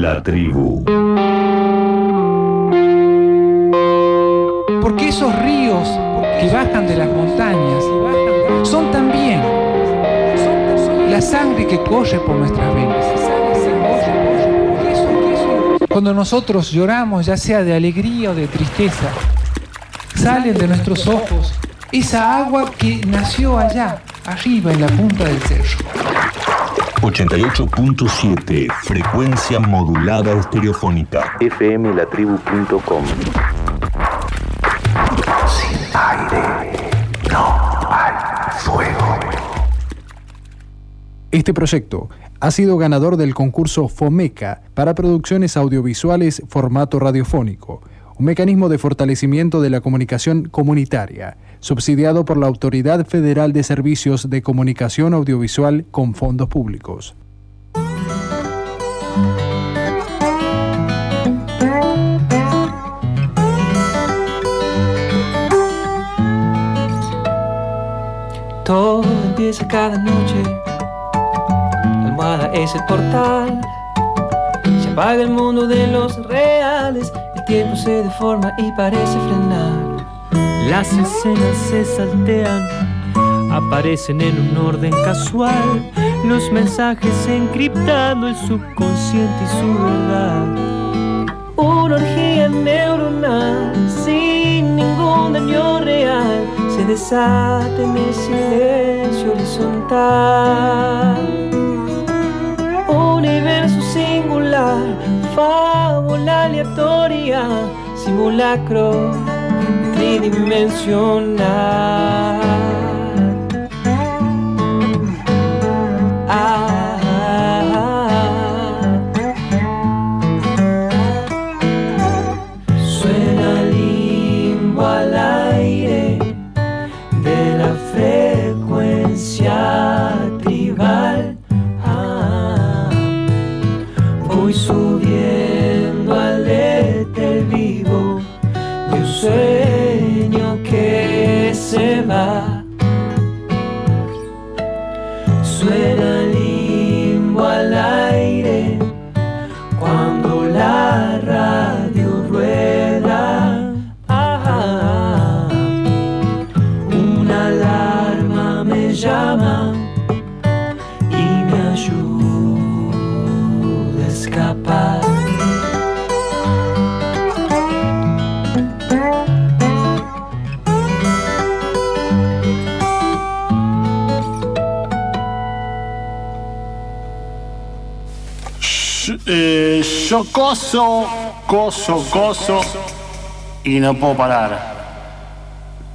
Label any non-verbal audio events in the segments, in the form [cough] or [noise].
La tribu. Porque esos ríos que bajan de las montañas son también la sangre que corre por nuestras venas. Cuando nosotros lloramos, ya sea de alegría o de tristeza, salen de nuestros ojos esa agua que nació allá, arriba en la punta del cerro. 88.7 Frecuencia modulada estereofónica. fmlatribu.com Sin aire no hay fuego. Este proyecto ha sido ganador del concurso FOMECA para producciones audiovisuales formato radiofónico, un mecanismo de fortalecimiento de la comunicación comunitaria, subsidiado por la Autoridad Federal de Servicios de Comunicación Audiovisual con fondos públicos. Todo empieza cada noche. La almohada es el portal. Se apaga el mundo de los reales. El tiempo se deforma y parece frenar. Las escenas se saltean. Aparecen en un orden casual. Los mensajes encriptando el subconsciente y su verdad. Una orgía neuronal sin ningún daño real se desata en el silencio horizontal. Universo singular, fábula aleatoria, simulacro tridimensional. Coso, coso, coso y no puedo parar.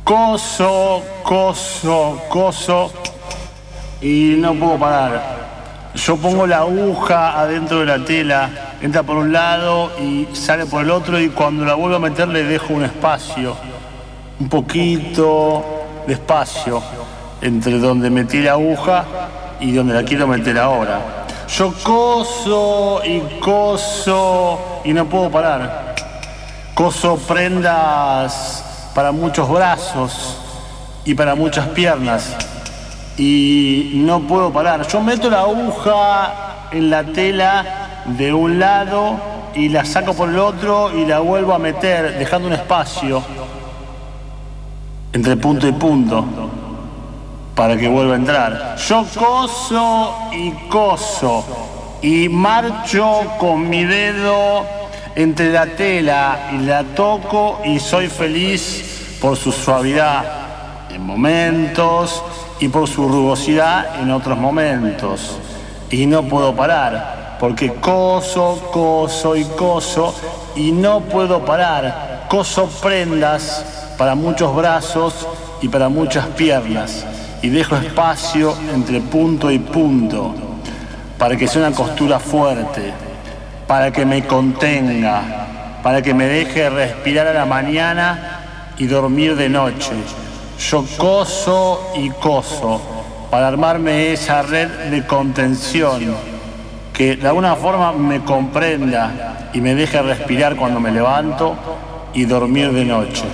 Coso, coso, coso y no puedo parar. Yo pongo la aguja adentro de la tela, entra por un lado y sale por el otro y cuando la vuelvo a meter le dejo un espacio, un poquito de espacio entre donde metí la aguja y donde la quiero meter ahora. Yo coso y coso y no puedo parar. Coso prendas para muchos brazos y para muchas piernas y no puedo parar. Yo meto la aguja en la tela de un lado y la saco por el otro y la vuelvo a meter, dejando un espacio entre punto y punto para que vuelva a entrar. Yo coso y coso y marcho con mi dedo entre la tela y la toco y soy feliz por su suavidad en momentos y por su rugosidad en otros momentos. Y no puedo parar, porque coso, coso y coso y no puedo parar. Coso prendas para muchos brazos y para muchas piernas y dejo espacio entre punto y punto para que sea una costura fuerte, para que me contenga, para que me deje respirar a la mañana y dormir de noche. Yo coso y coso para armarme esa red de contención que de alguna forma me comprenda y me deje respirar cuando me levanto y dormir de noche.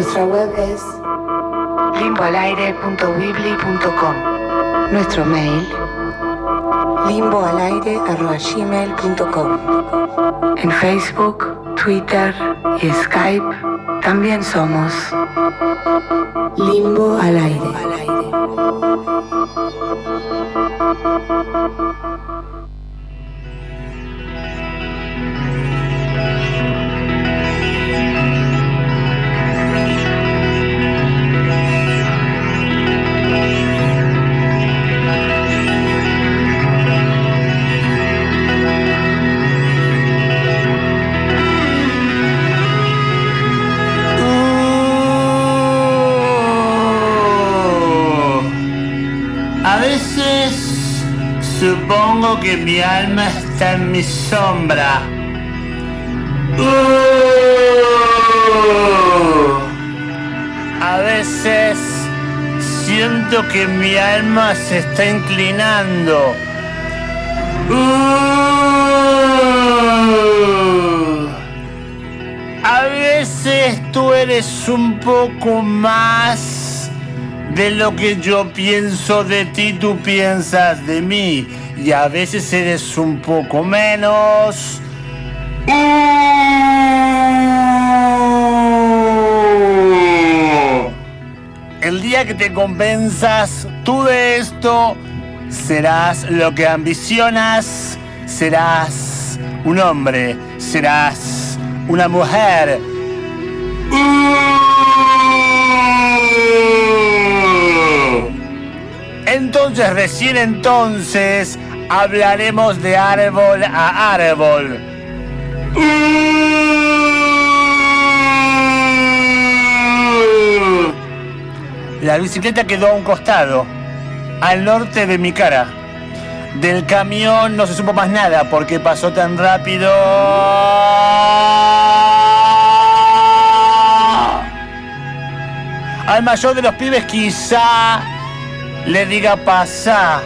Nuestra web es limboalaire.wibly.com. Nuestro mail limboalaire.gmail.com. En Facebook, Twitter y Skype también somos Limbo al aire. Que mi alma está en mi sombra. A veces siento que mi alma se está inclinando. A veces tú eres un poco más de lo que yo pienso de ti, tú piensas de mí. Y a veces eres un poco menos. El día que te convenzas tú de esto, serás lo que ambicionas, serás un hombre, serás una mujer. Entonces, recién entonces, hablaremos de árbol a árbol. La bicicleta quedó a un costado, al norte de mi cara. Del camión no se supo más nada porque pasó tan rápido. Al mayor de los pibes quizá le diga pasá.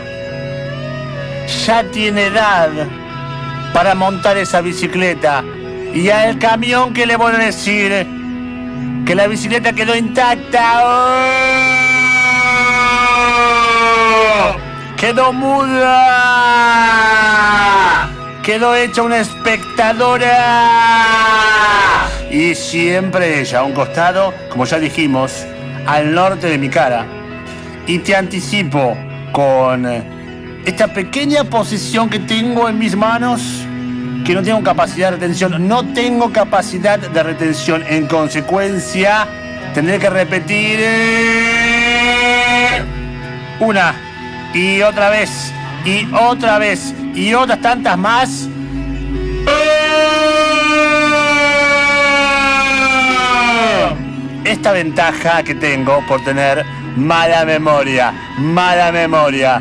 Ya tiene edad para montar esa bicicleta. Y al camión que le voy a decir que la bicicleta quedó intacta. ¡Oh! Quedó muda. Quedó hecha una espectadora. Y siempre ella a un costado, como ya dijimos, al norte de mi cara. Y te anticipo con esta pequeña posición que tengo en mis manos, que no tengo capacidad de retención. No tengo capacidad de retención. En consecuencia, tendré que repetir eh, una y otra vez y otra vez y otras tantas más. Esta ventaja que tengo por tener mala memoria, mala memoria,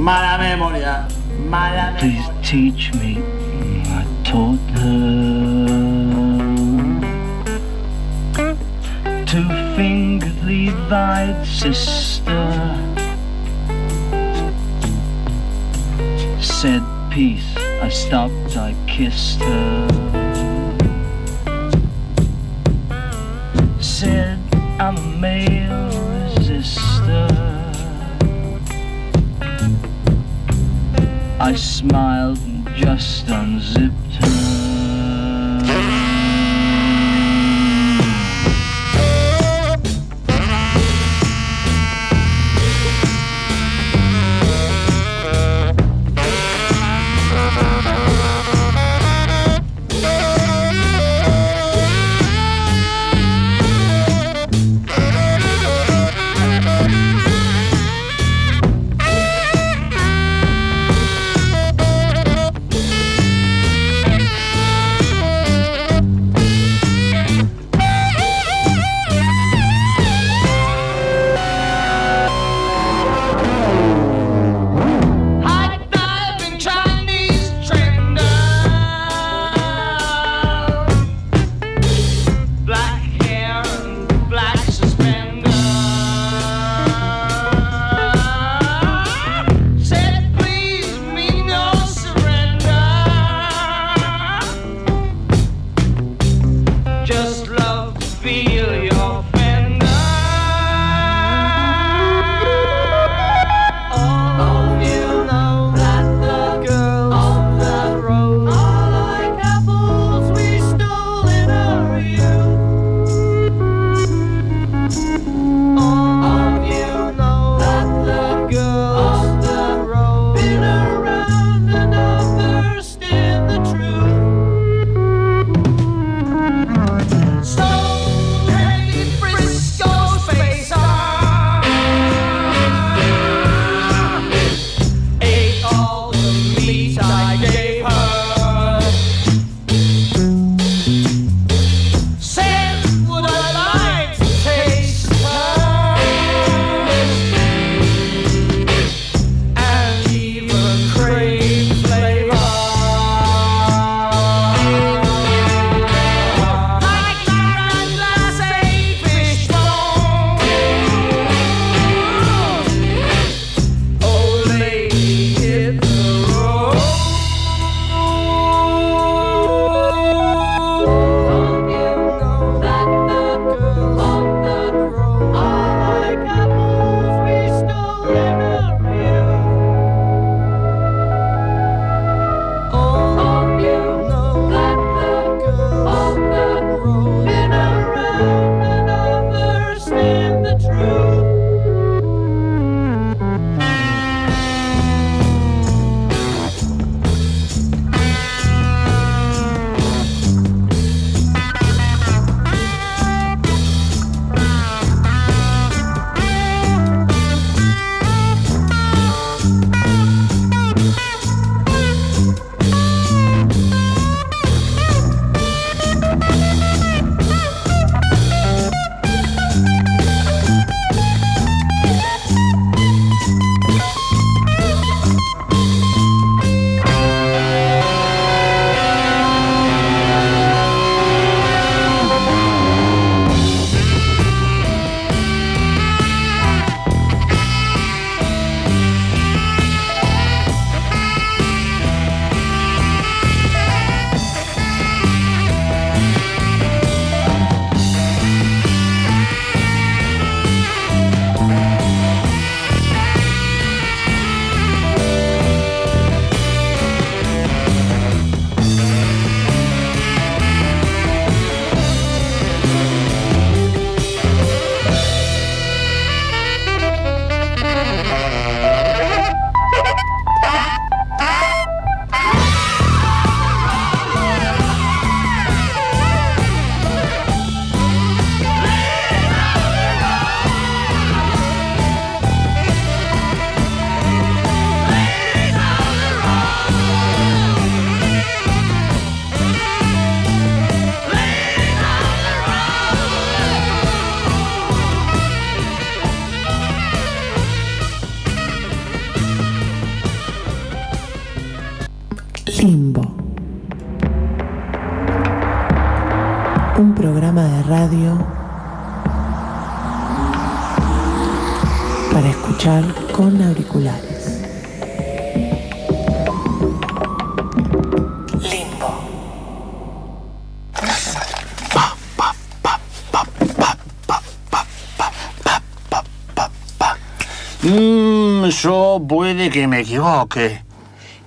mala memoria, mala Please teach me. I taught her to finger the thy sister. Said peace. I stopped. I kissed her. Said I'm a male I smiled and just unzipped her.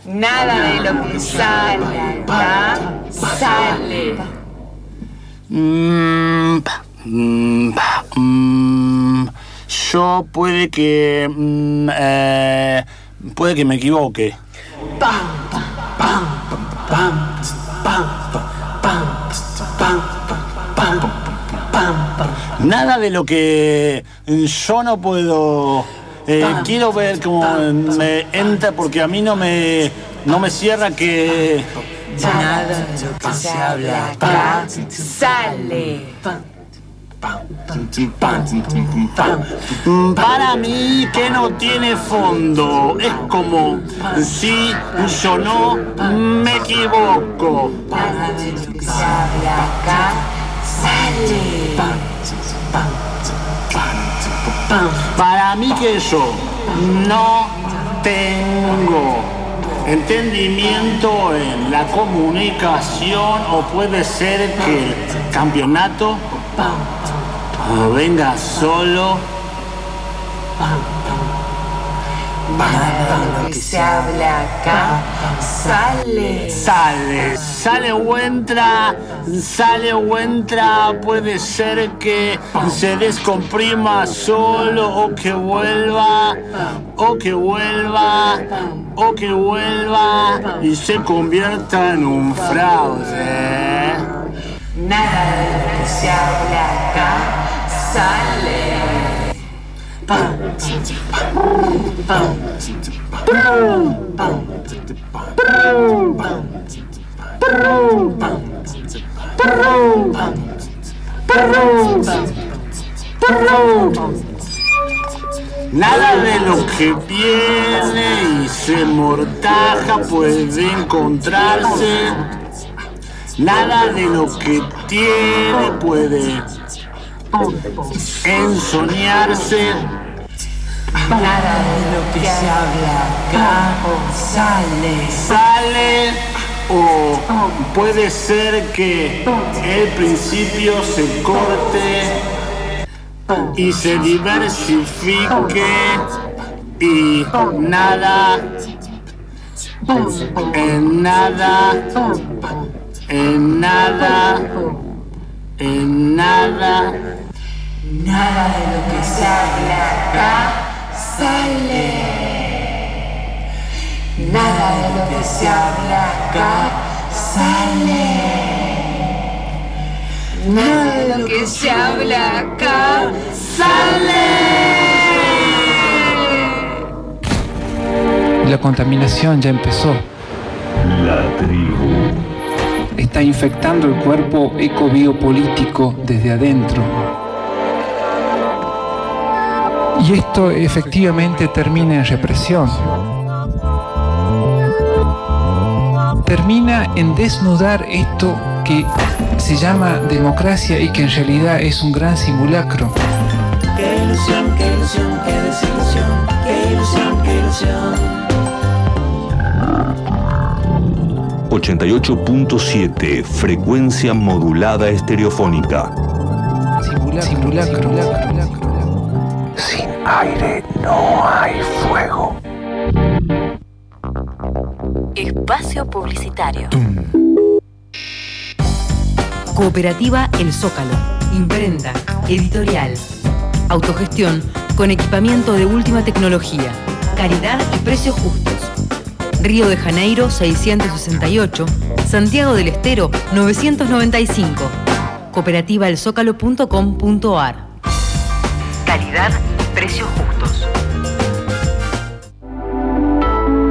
Nada de lo que sale acá sale. Mm, mm, mm, yo puede que... mm, eh, puede que me equivoque. Nada de lo que yo no puedo... eh, quiero ver cómo me entra porque a mí no me, no me cierra que... Nada de lo que se habla acá sale. Para mí que no tiene fondo. Es como si yo no me equivoco. Nada de lo que se habla acá sale. Para mí que yo no tengo entendimiento en la comunicación o puede ser que el campeonato venga solo. Nada lo que se habla acá sale. Sale, sale o entra, sale o entra, puede ser que se descomprima solo o que vuelva, o que vuelva, o que vuelva y se convierta en un fraude. Nada de lo que se habla acá sale. Nada de lo que viene y se mortaja puede encontrarse. Nada de lo que tiene puede ensoñarse. Nada de lo que se habla acá sale. Sale. O puede ser que el principio se corte y se diversifique y nada, en nada, en nada, en nada. Nada de lo que se habla acá sale. Nada de lo que se habla acá sale. Nada de lo que se habla acá sale. La contaminación ya empezó. La tribu. Está infectando el cuerpo ecobiopolítico desde adentro. Y esto efectivamente termina en represión. Termina en desnudar esto que se llama democracia y que en realidad es un gran simulacro. Qué ilusión, qué ilusión, qué desilusión, qué ilusión, qué ilusión. 88.7 Frecuencia modulada estereofónica. Simula- simulacro. Sin aire no hay fuego. Espacio Publicitario. Cooperativa El Zócalo. Imprenta. Editorial. Autogestión con equipamiento de última tecnología. Calidad y precios justos. Río de Janeiro 668. Santiago del Estero 995. Cooperativaelzócalo.com.ar Calidad y precios justos.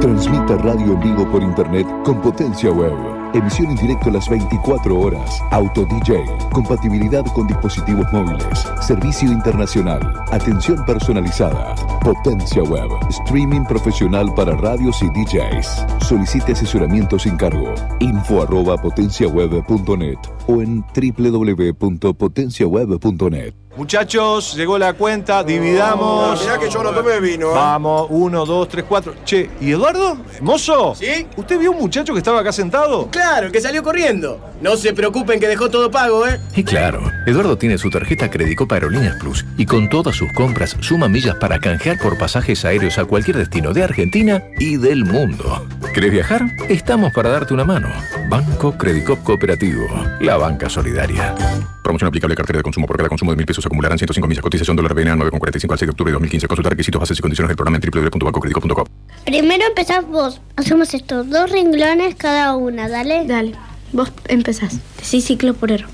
Transmita radio en vivo por internet con potencia web. Emisión en directo las 24 horas. Auto DJ. Compatibilidad con dispositivos móviles. Servicio internacional. Atención personalizada. Potencia Web. Streaming profesional para radios y DJs. Solicite asesoramiento sin cargo. Info arroba potenciaweb.net o en www.potenciaweb.net. Muchachos, llegó la cuenta, dividamos. mirá que yo no tomé vino, ¿eh? Vamos, uno, dos, tres, cuatro. Che, ¿y Eduardo? ¿Mozo? ¿Sí? ¿Usted vio un muchacho que estaba acá sentado? Claro, que salió corriendo. No se preocupen que dejó todo pago, ¿eh? Y claro, Eduardo tiene su tarjeta Credicopa Aerolíneas Plus y con todas sus compras suma millas para canjear por pasajes aéreos a cualquier destino de Argentina y del mundo. ¿Querés viajar? Estamos para darte una mano. Banco Credicop Cooperativo, la banca solidaria. Promoción aplicable cartera de consumo por cada consumo de mil pesos acumularán 105 millas. Cotización dólar BNA 9,45 al 6 de octubre de 2015. Consultar requisitos, bases y condiciones del programa en www.bancocredico.com. Primero empezás vos. Hacemos estos dos renglones cada una, dale. Dale, vos empezás. Sí, ciclo por oro.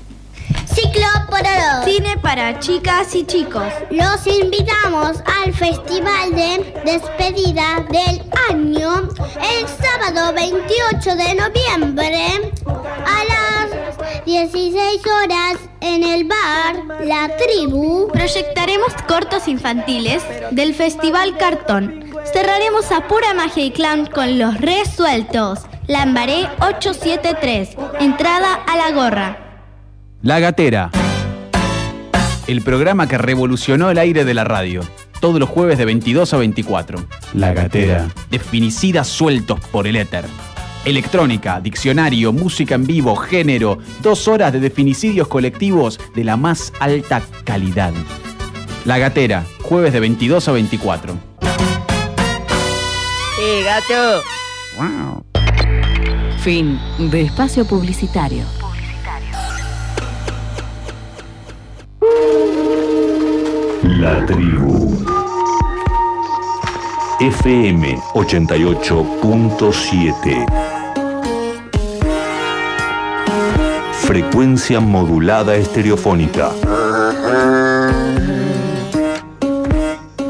Ciclo por oro. Cine para chicas y chicos. Los invitamos al festival de despedida del año el sábado 28 de noviembre a las 16 horas en el bar La Tribu. Proyectaremos cortos infantiles del Festival Cartón. Cerraremos a pura magia y clown con los resueltos. Lambaré 873. Entrada a la gorra. La Gatera. El programa que revolucionó el aire de la radio. Todos los jueves de 22 a 24. La Gatera. Definicidas sueltos por el éter. Electrónica, diccionario, música en vivo, género. Dos horas de definicidios colectivos de la más alta calidad. La Gatera, jueves de 22 a 24. ¡Eh, gato! Fin de espacio publicitario. La tribu. FM 88.7. Frecuencia modulada estereofónica.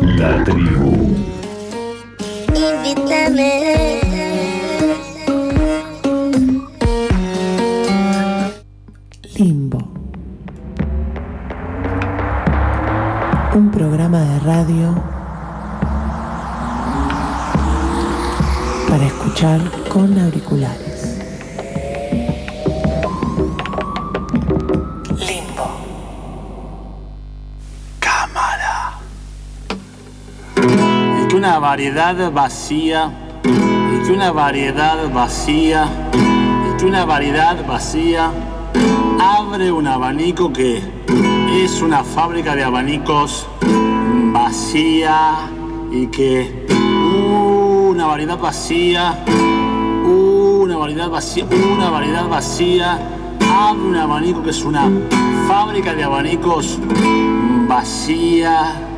La tribu. Variedad vacía, y que una variedad vacía, y que una variedad vacía. Abre un abanico que es una fábrica de abanicos vacía y que una variedad vacía, una variedad vacía, una variedad vacía. Abre un abanico que es una fábrica de abanicos vacía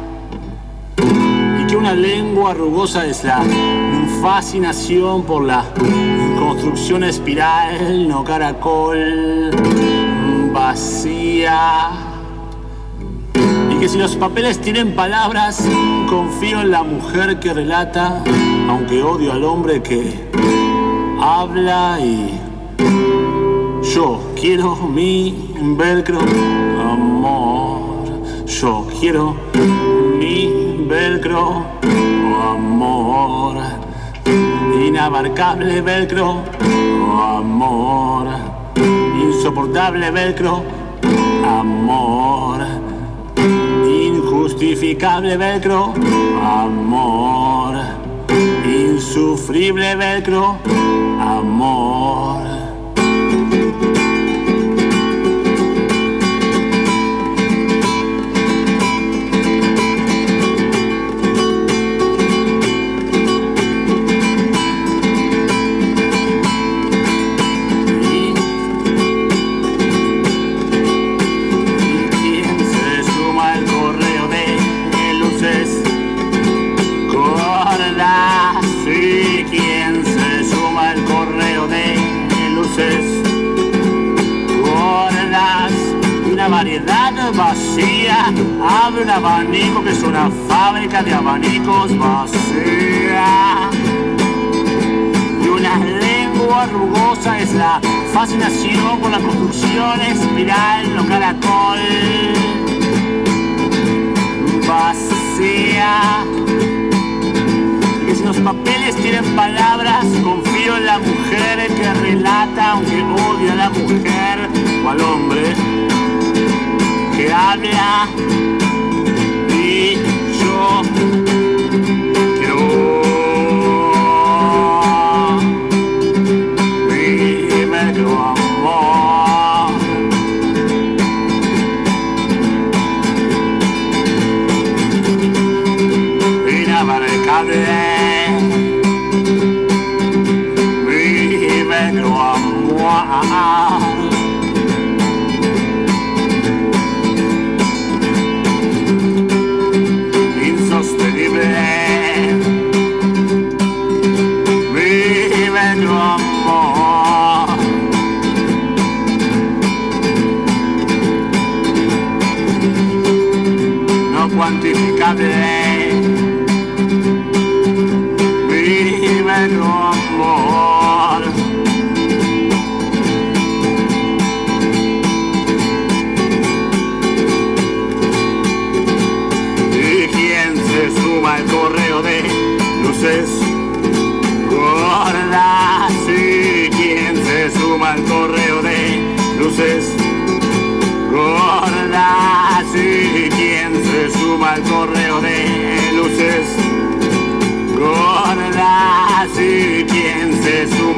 que una lengua rugosa es la fascinación por la construcción espiral, no caracol, vacía. Y que si los papeles tienen palabras, confío en la mujer que relata, aunque odio al hombre que habla y yo quiero mi velcro, amor. Yo quiero velcro, amor. Inabarcable velcro, amor. Insoportable velcro, amor. Injustificable velcro, amor. Insufrible velcro, amor. Abre un abanico que es una fábrica de abanicos vacía. Y una lengua rugosa es la fascinación con la construcción espiral o caracol. Vacía. Que si los papeles tienen palabras, confío en la mujer que relata, aunque odia a la mujer o al hombre habla. Y yo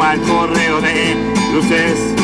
al correo de luces.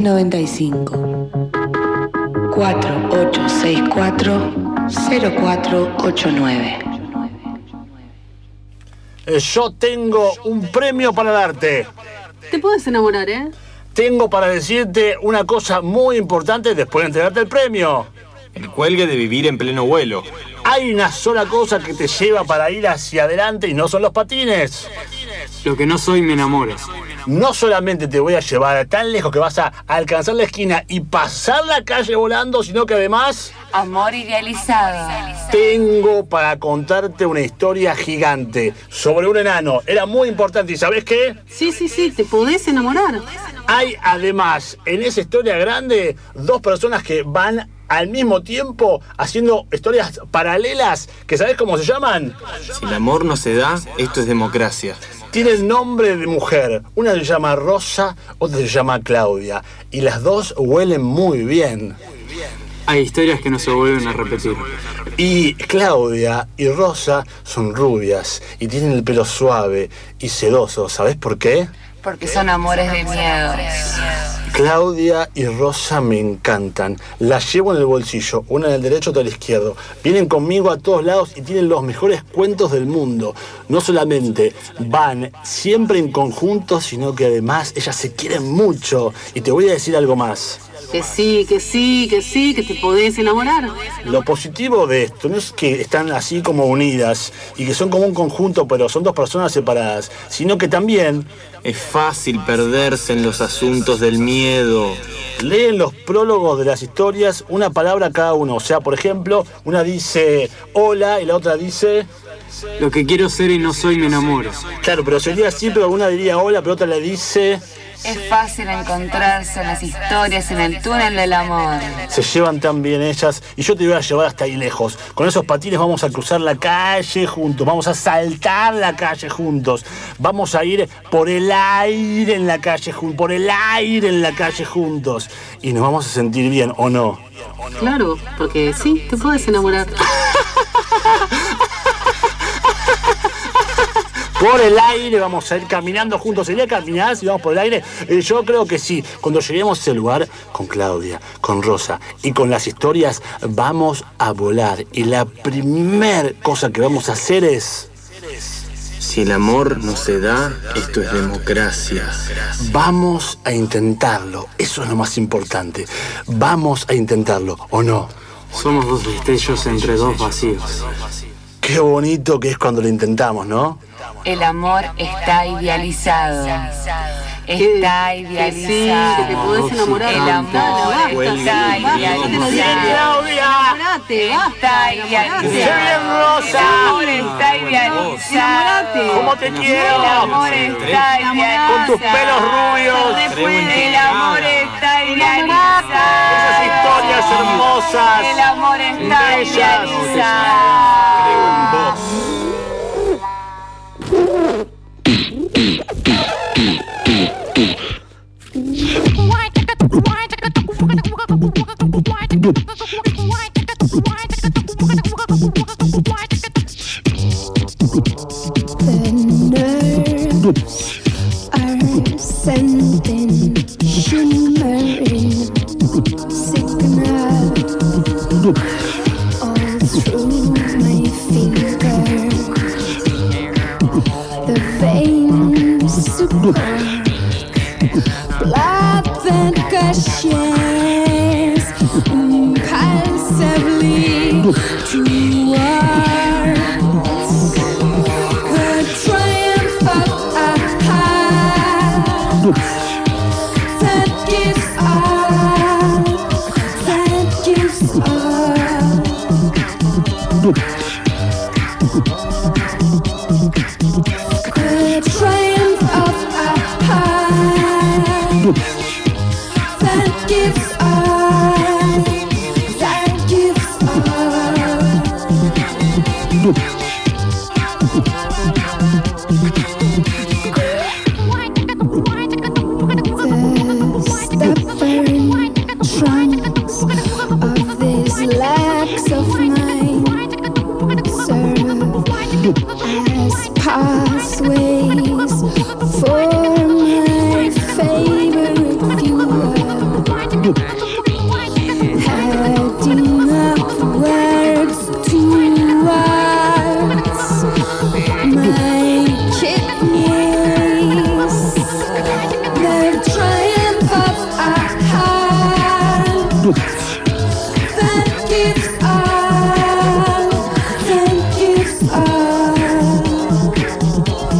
4866-1095. 4864-0489. Eh, Yo tengo un premio para darte. Te puedes enamorar, ¿eh? Tengo para decirte una cosa muy importante después de entregarte el premio. El cuelgue de vivir en pleno vuelo. Hay una sola cosa que te lleva para ir hacia adelante y no son los patines. Lo que no soy me enamoras. No solamente te voy a llevar tan lejos que vas a alcanzar la esquina y pasar la calle volando, sino que además Amor idealizado. tengo para contarte una historia gigante sobre un enano. Era muy importante y ¿sabes qué? Sí, sí, sí, te podés enamorar. Hay además en esa historia grande dos personas que van al mismo tiempo haciendo historias paralelas que ¿sabes cómo se llaman? Si el amor no se da, esto es democracia. Tienen nombre de mujer. Una se llama Rosa, otra se llama Claudia. Y las dos huelen muy bien. Hay historias que no se vuelven a repetir. Y Claudia y Rosa son rubias y tienen el pelo suave y sedoso. ¿Sabes por qué? Porque son amores de miedo. Claudia y Rosa me encantan. Las llevo en el bolsillo, una en el derecho, otra en el izquierdo. Vienen conmigo a todos lados y tienen los mejores cuentos del mundo. No solamente van siempre en conjunto, sino que además ellas se quieren mucho. Y te voy a decir algo más. Que sí, que sí, que sí, que te podés enamorar. Lo positivo de esto no es que están así como unidas y que son como un conjunto, pero son dos personas separadas, sino que también Es fácil perderse en los asuntos del miedo. leen los prólogos de las historias una palabra cada uno. O sea, por ejemplo, una dice hola y la otra dice... Lo que quiero ser y no soy me enamoro. Claro, pero sería así, pero una diría hola, pero otra le dice... Es fácil encontrarse en las historias en el túnel del amor. Se llevan tan bien ellas y yo te voy a llevar hasta ahí lejos. Con esos patines vamos a cruzar la calle juntos, vamos a saltar la calle juntos, vamos a ir por el aire en la calle juntos, por el aire en la calle juntos y nos vamos a sentir bien, ¿o no? Claro, porque sí, te puedes enamorar. [laughs] Por el aire vamos a ir caminando juntos. ¿Sería caminar si vamos por el aire? Eh, yo creo que sí. Cuando lleguemos a ese lugar, con Claudia, con Rosa y con las historias, vamos a volar. Y la primer cosa que vamos a hacer es... Si el amor no se da, esto es democracia. Vamos a intentarlo. Eso es lo más importante. Vamos a intentarlo, ¿o no? Somos dos destellos entre dos vacíos. Qué bonito que es cuando lo intentamos, ¿no? El amor está idealizado. Está idealizado. que te podés enamorar. El amor está idealizado. Está idealizado. bien, Rosa. El amor está idealizado. ¿Cómo te quiero? El amor está idealizado. Con tus pelos rubios. El amor está idealizado. Esas historias hermosas. El amor está idealizado. Creo en vos. Good.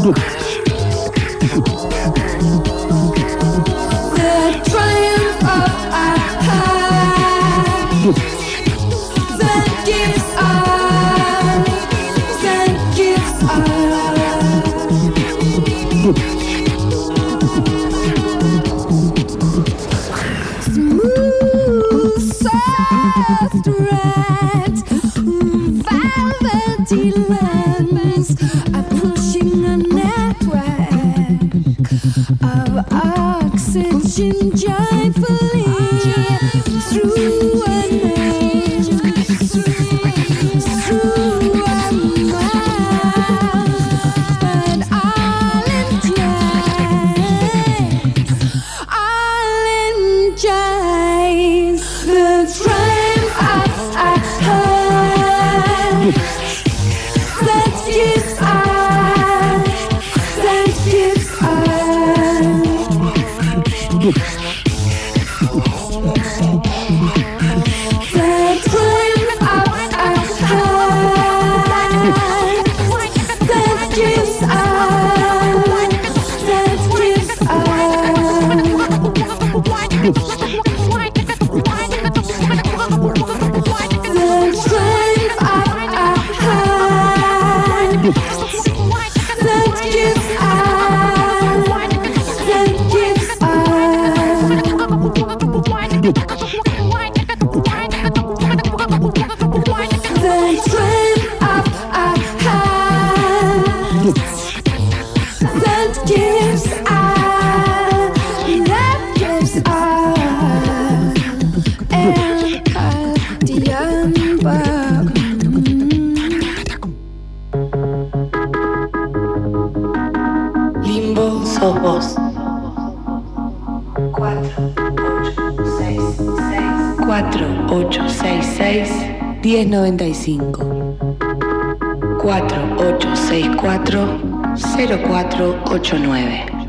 Produkt. Of oxygen joyfully 4866-1095.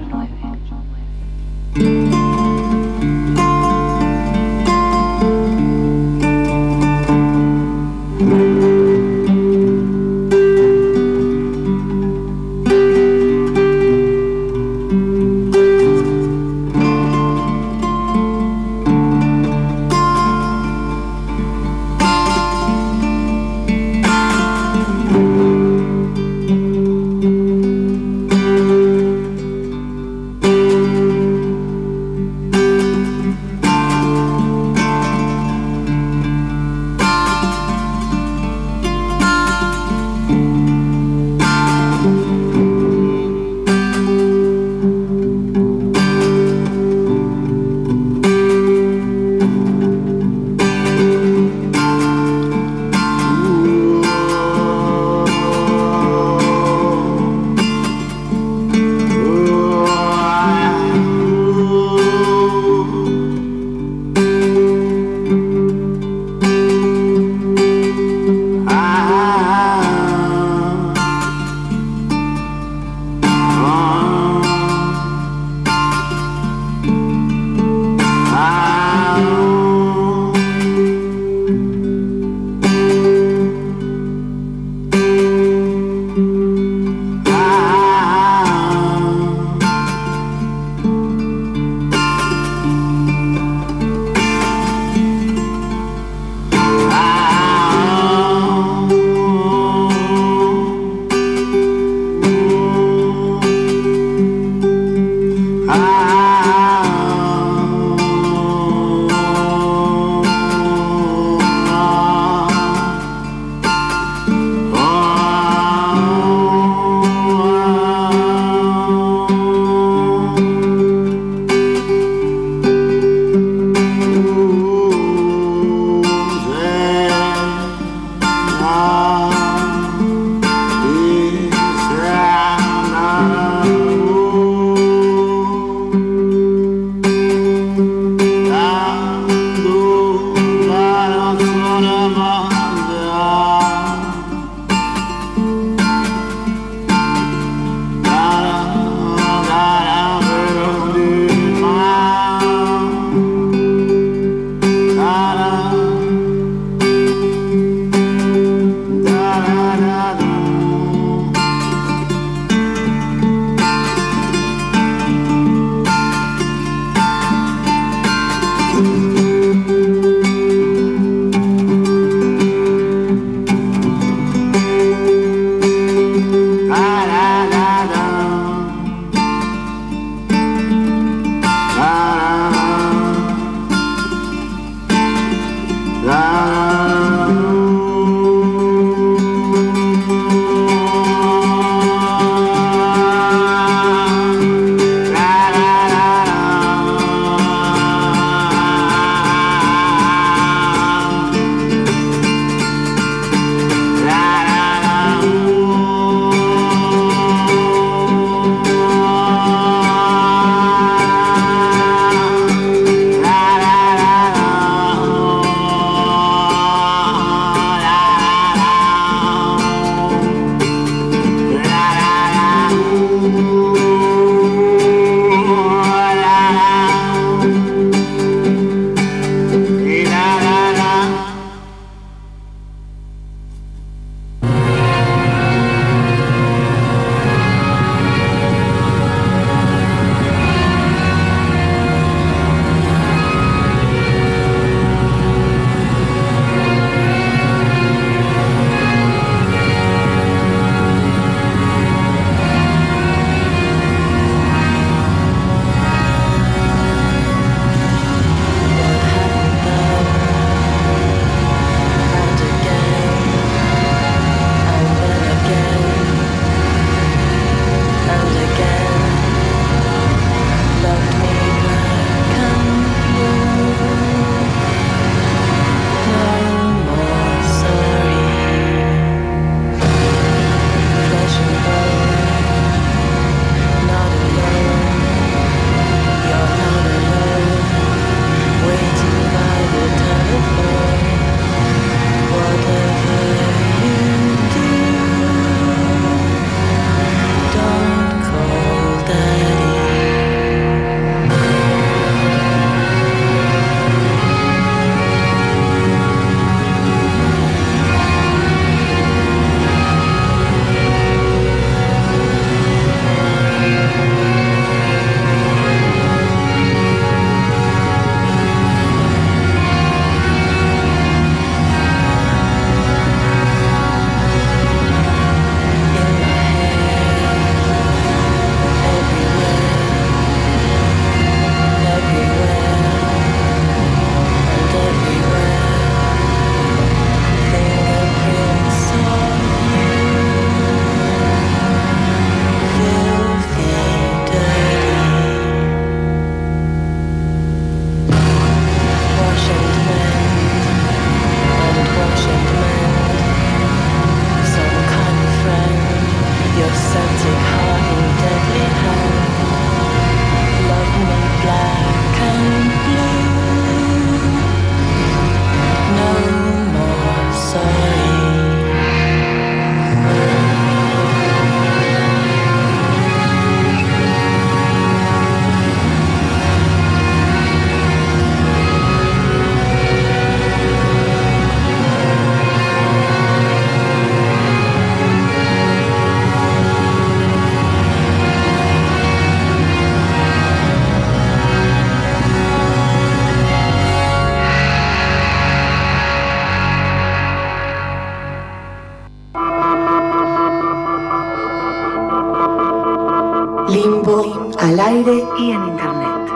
4864-0489. aire y en internet.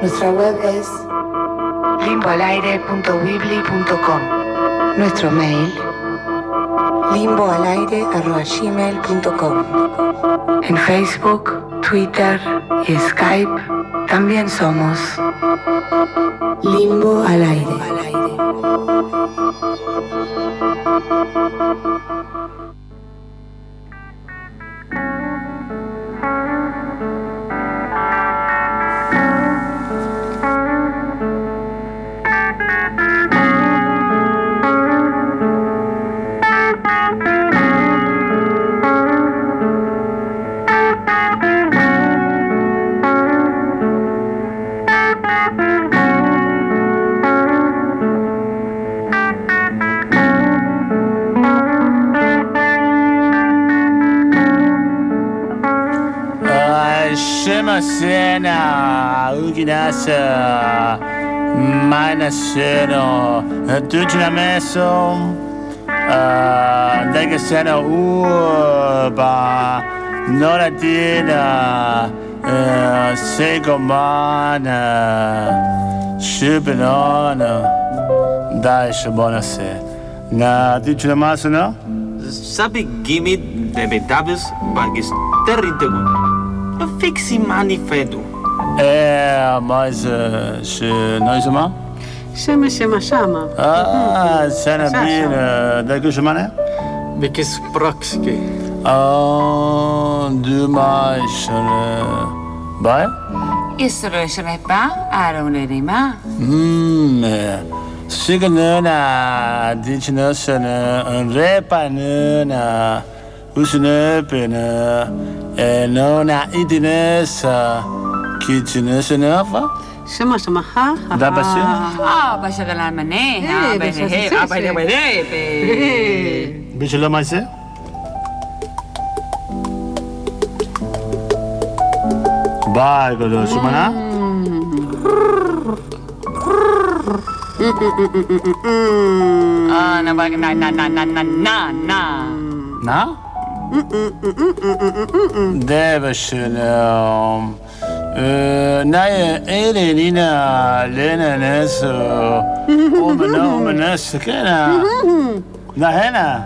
Nuestra web es limboalaire.weebly.com. Nuestro mail limboalaire.gmail.com. En Facebook, Twitter y Skype también somos Limbo al aire. minasa manasero tujinameso dagasero eh, uba noradina eh, segomana shubinona daisha bonase na tujinamaso no? Sabi gimit de betabes bagis territego. Fixi manifedo. É, mas uh, nós uma? Chama, chama, chama. Ah, sana bir daqui semana? Bekis proxki. Ah, duma şöyle. Bay? İsro şrepa, repa, nana. Signana, diçnosana, repanana, usnepena, enona é, idinesa. Κίτσινε, ναι, σε νεάφα. Σε μας, σε μαχά. Δεν πα. Α, πας σε καλά, με ναι. Α, πα σε καλά, με ναι. Μπίσε λέω μαζί. Μπάει, κοντός, σου μανά. Να πάει, να, να, να, να, να, να, να. Να; Δεν πα, σε λέω. nej, är det dina lönarnas och omenomenas kana? Nahena?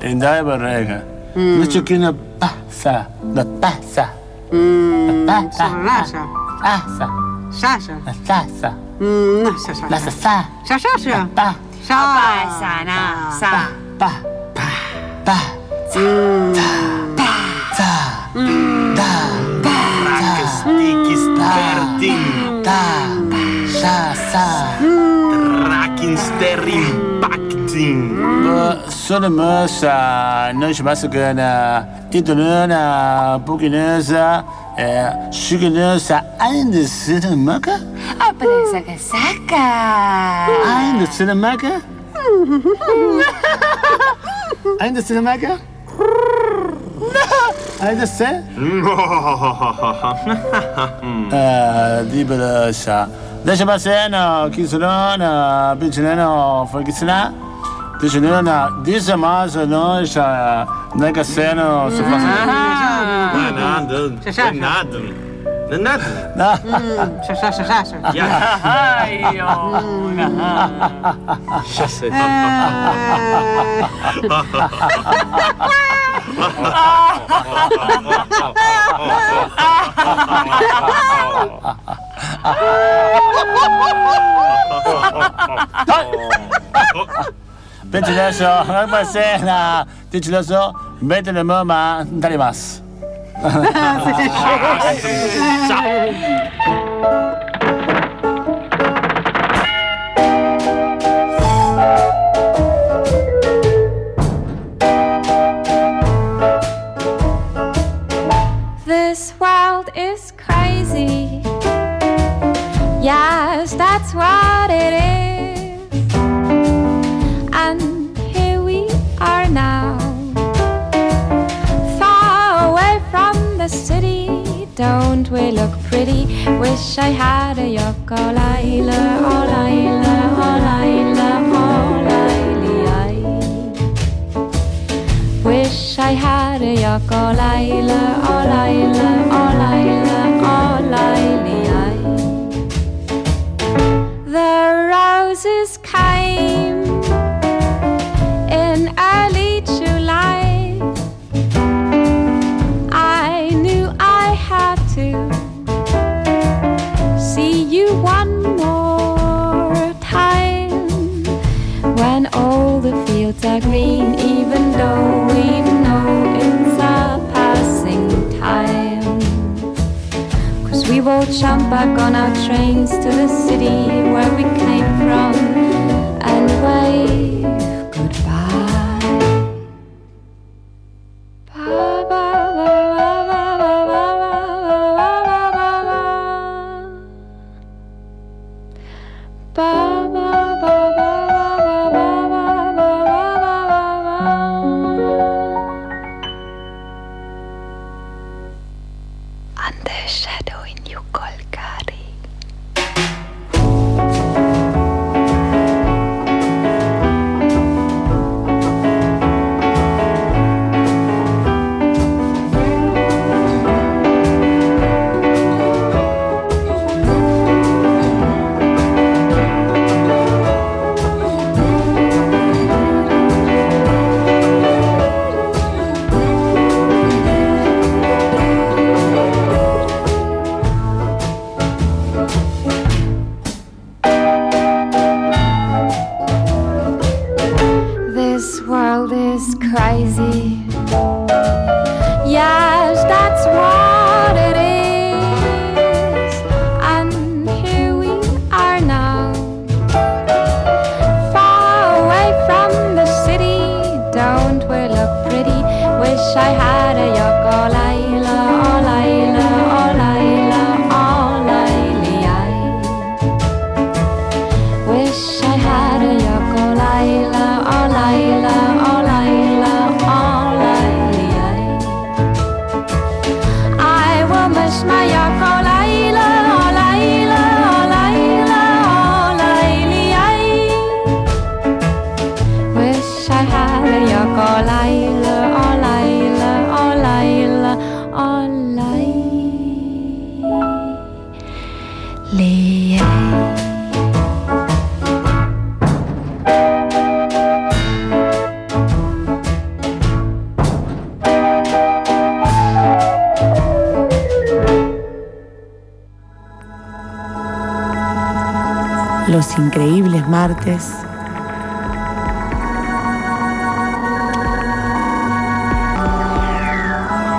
En dag var det. Nu tycker jag passa, la passa. La passa. Passa. Sasa. La sasa. La sasa. La sasa. Sasa. Pa. Sa. Pa. Sa. Na. Sa. Pa. Pa. Pa. Sa. Pa. Tracas, tiques, tartim. Tá, tá, Trakins, terrim, paktin. Sonomansa, Nanjmassagana, Idolana, Buginesa, eh, Shiginesa, ainda Sinamaka? A ah, presa que saca! Ainda Sinamaka? [laughs] Ainda Sinamaka? Ainda se? [laughs] Ah, diba da sha. Deixa passeno, kisrona, pichneno, fagisna. Dizeno na, dizem mais a nós a nega seno, se faz. Ah, nada. Nada. Nada. Não, não. Não. Já, já, já, já. Já. Ai, ó. é? sei. 배추자쇼 한강발세나 뒤질러서 매드는 뭐만 달리마스 진짜 what it is. And here we are now, far away from the city. Don't we look pretty? Wish I had a yoke all Isla, all Isla, all Isla, all Isla. Wish I had a yoke all Isla, all Isla.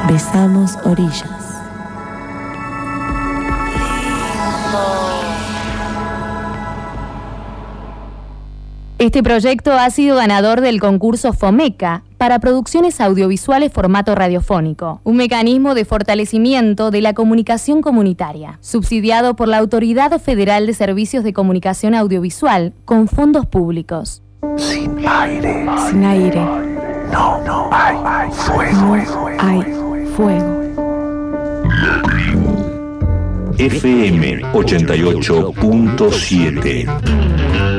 Besamos orillas. Este proyecto ha sido ganador del concurso FOMECA, para producciones audiovisuales formato radiofónico, un mecanismo de fortalecimiento de la comunicación comunitaria, subsidiado por la Autoridad Federal de Servicios de Comunicación Audiovisual con fondos públicos. Sin aire. Sin aire. No, no hay, fuego. Hay fuego. FM 88.7